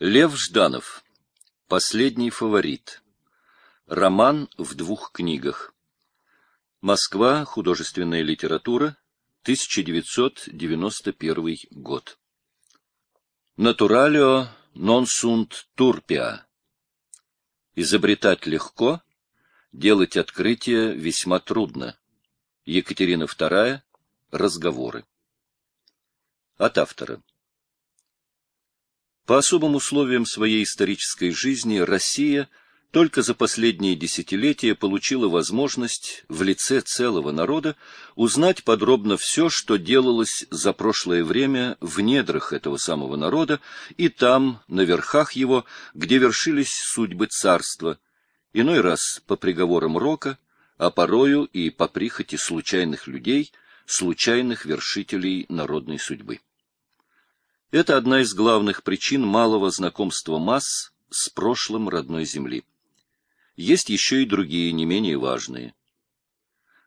Лев Жданов. Последний фаворит. Роман в двух книгах. Москва. Художественная литература. 1991 год. Натуралио sunt turpia. Изобретать легко, делать открытие весьма трудно. Екатерина II. Разговоры. От автора. По особым условиям своей исторической жизни Россия только за последние десятилетия получила возможность в лице целого народа узнать подробно все, что делалось за прошлое время в недрах этого самого народа и там, на верхах его, где вершились судьбы царства, иной раз по приговорам рока, а порою и по прихоти случайных людей, случайных вершителей народной судьбы. Это одна из главных причин малого знакомства масс с прошлым родной земли. Есть еще и другие, не менее важные.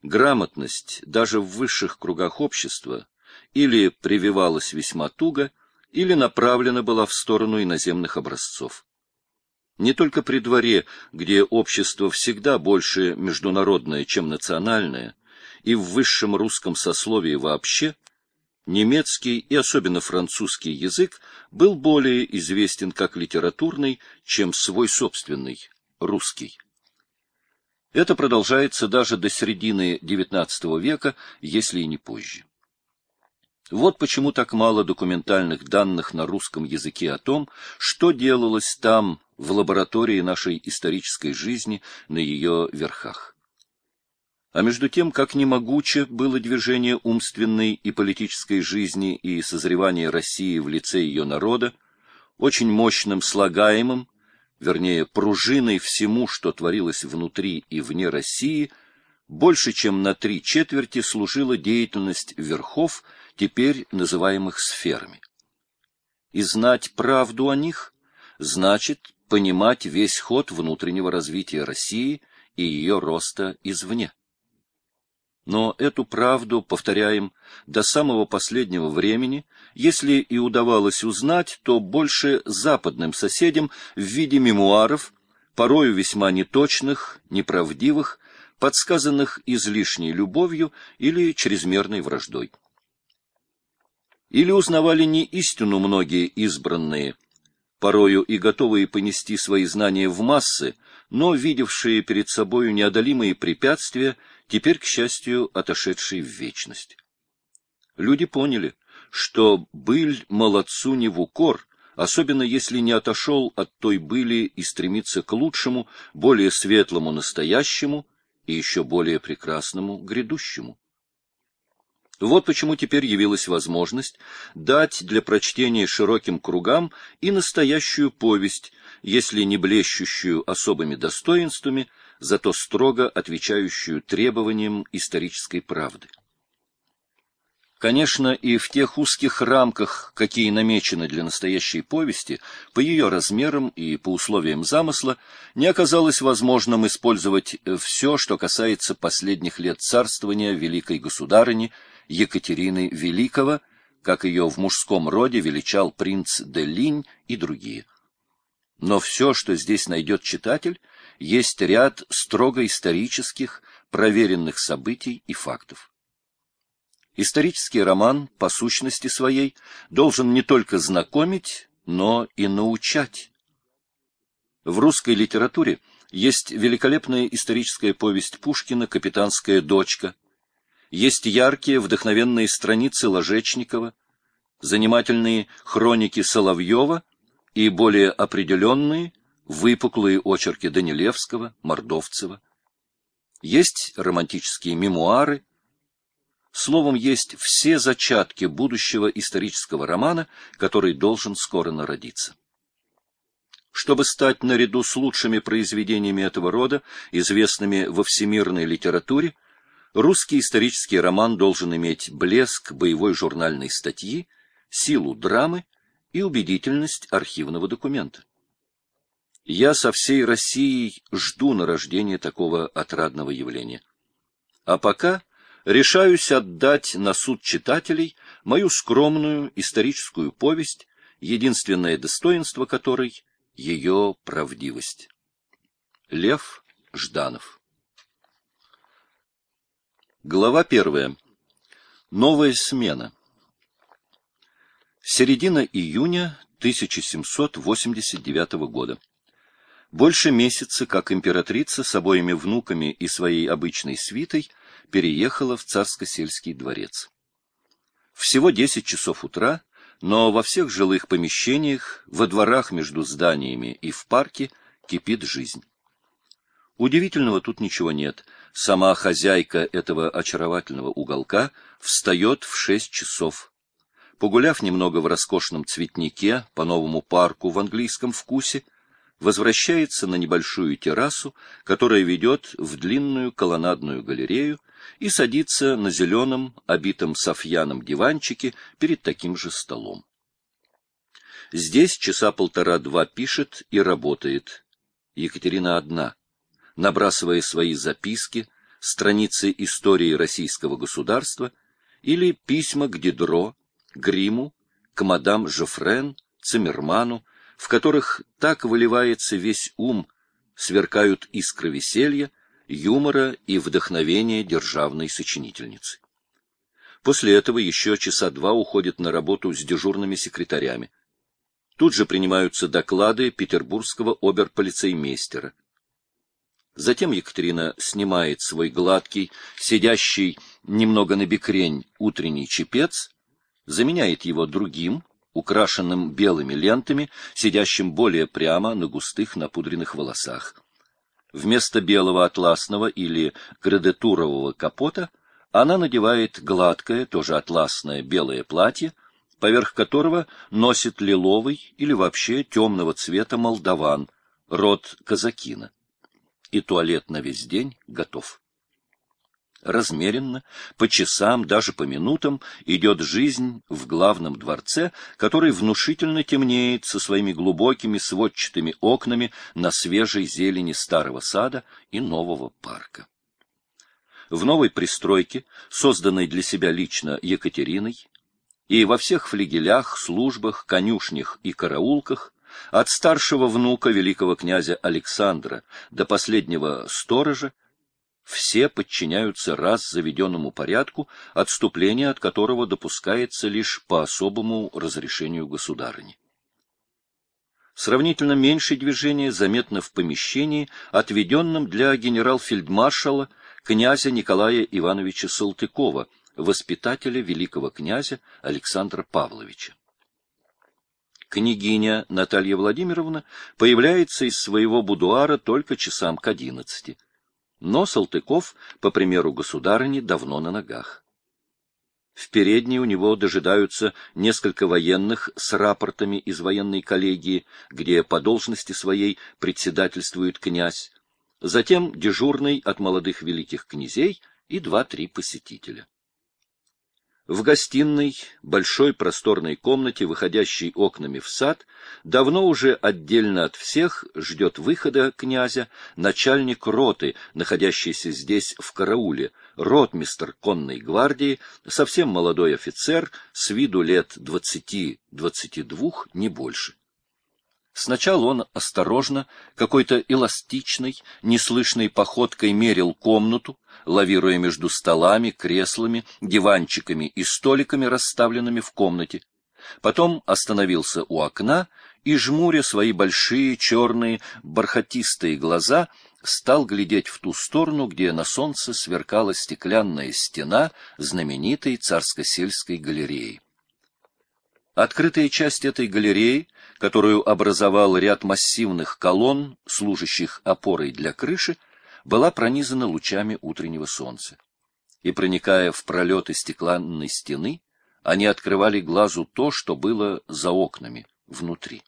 Грамотность даже в высших кругах общества или прививалась весьма туго, или направлена была в сторону иноземных образцов. Не только при дворе, где общество всегда больше международное, чем национальное, и в высшем русском сословии вообще – Немецкий и особенно французский язык был более известен как литературный, чем свой собственный, русский. Это продолжается даже до середины XIX века, если и не позже. Вот почему так мало документальных данных на русском языке о том, что делалось там, в лаборатории нашей исторической жизни, на ее верхах. А между тем, как немогуче было движение умственной и политической жизни и созревания России в лице ее народа, очень мощным слагаемым, вернее, пружиной всему, что творилось внутри и вне России, больше чем на три четверти служила деятельность верхов, теперь называемых сферами. И знать правду о них значит понимать весь ход внутреннего развития России и ее роста извне. Но эту правду, повторяем, до самого последнего времени, если и удавалось узнать, то больше западным соседям в виде мемуаров, порою весьма неточных, неправдивых, подсказанных излишней любовью или чрезмерной враждой. Или узнавали не истину многие избранные, порою и готовые понести свои знания в массы, но видевшие перед собою неодолимые препятствия теперь, к счастью, отошедший в вечность. Люди поняли, что быль молодцу не в укор, особенно если не отошел от той были и стремится к лучшему, более светлому настоящему и еще более прекрасному грядущему. Вот почему теперь явилась возможность дать для прочтения широким кругам и настоящую повесть, если не блещущую особыми достоинствами, зато строго отвечающую требованиям исторической правды. Конечно, и в тех узких рамках, какие намечены для настоящей повести, по ее размерам и по условиям замысла, не оказалось возможным использовать все, что касается последних лет царствования великой государыни Екатерины Великого, как ее в мужском роде величал принц де Линь и другие. Но все, что здесь найдет читатель, есть ряд строго исторических, проверенных событий и фактов. Исторический роман, по сущности своей, должен не только знакомить, но и научать. В русской литературе есть великолепная историческая повесть Пушкина «Капитанская дочка», есть яркие, вдохновенные страницы Ложечникова, занимательные хроники Соловьева и более определенные, выпуклые очерки Данилевского, Мордовцева. Есть романтические мемуары. Словом, есть все зачатки будущего исторического романа, который должен скоро народиться. Чтобы стать наряду с лучшими произведениями этого рода, известными во всемирной литературе, русский исторический роман должен иметь блеск боевой журнальной статьи, силу драмы и убедительность архивного документа. Я со всей Россией жду нарождения такого отрадного явления. А пока решаюсь отдать на суд читателей мою скромную историческую повесть единственное достоинство которой — ее правдивость. Лев Жданов Глава первая. Новая смена. Середина июня 1789 года. Больше месяца, как императрица с обоими внуками и своей обычной свитой переехала в царско-сельский дворец. Всего 10 часов утра, но во всех жилых помещениях, во дворах между зданиями и в парке кипит жизнь. Удивительного тут ничего нет. Сама хозяйка этого очаровательного уголка встает в шесть часов. Погуляв немного в роскошном цветнике по новому парку в английском вкусе, возвращается на небольшую террасу, которая ведет в длинную колоннадную галерею, и садится на зеленом, обитом софьяном диванчике перед таким же столом. Здесь часа полтора-два пишет и работает. Екатерина одна — набрасывая свои записки, страницы истории российского государства или письма к Дидро, Гриму, к мадам Жофрен, Циммерману, в которых так выливается весь ум, сверкают искры веселья, юмора и вдохновения державной сочинительницы. После этого еще часа два уходит на работу с дежурными секретарями. Тут же принимаются доклады петербургского оберполицеймейстера. Затем Екатерина снимает свой гладкий, сидящий немного на бекрень утренний чепец, заменяет его другим, украшенным белыми лентами, сидящим более прямо на густых напудренных волосах. Вместо белого атласного или градетурового капота она надевает гладкое, тоже атласное белое платье, поверх которого носит лиловый или вообще темного цвета молдаван, род казакина и туалет на весь день готов. Размеренно, по часам, даже по минутам идет жизнь в главном дворце, который внушительно темнеет со своими глубокими сводчатыми окнами на свежей зелени старого сада и нового парка. В новой пристройке, созданной для себя лично Екатериной, и во всех флигелях, службах, конюшнях и караулках от старшего внука великого князя Александра до последнего сторожа все подчиняются раз заведенному порядку, отступление от которого допускается лишь по особому разрешению государыни. Сравнительно меньшее движение заметно в помещении, отведенном для генерал-фельдмаршала князя Николая Ивановича Салтыкова, воспитателя великого князя Александра Павловича княгиня Наталья Владимировна появляется из своего будуара только часам к одиннадцати. Но Салтыков, по примеру государыни, давно на ногах. В передней у него дожидаются несколько военных с рапортами из военной коллегии, где по должности своей председательствует князь, затем дежурный от молодых великих князей и два-три посетителя. В гостиной, большой просторной комнате, выходящей окнами в сад, давно уже отдельно от всех ждет выхода князя начальник роты, находящийся здесь в карауле, ротмистр конной гвардии, совсем молодой офицер, с виду лет двадцати-двадцати двух, не больше. Сначала он осторожно, какой-то эластичной, неслышной походкой мерил комнату, лавируя между столами, креслами, диванчиками и столиками, расставленными в комнате. Потом остановился у окна и, жмуря свои большие черные бархатистые глаза, стал глядеть в ту сторону, где на солнце сверкала стеклянная стена знаменитой царско-сельской галереи. Открытая часть этой галереи, которую образовал ряд массивных колонн, служащих опорой для крыши, была пронизана лучами утреннего солнца. И, проникая в пролеты стеклянной стены, они открывали глазу то, что было за окнами, внутри.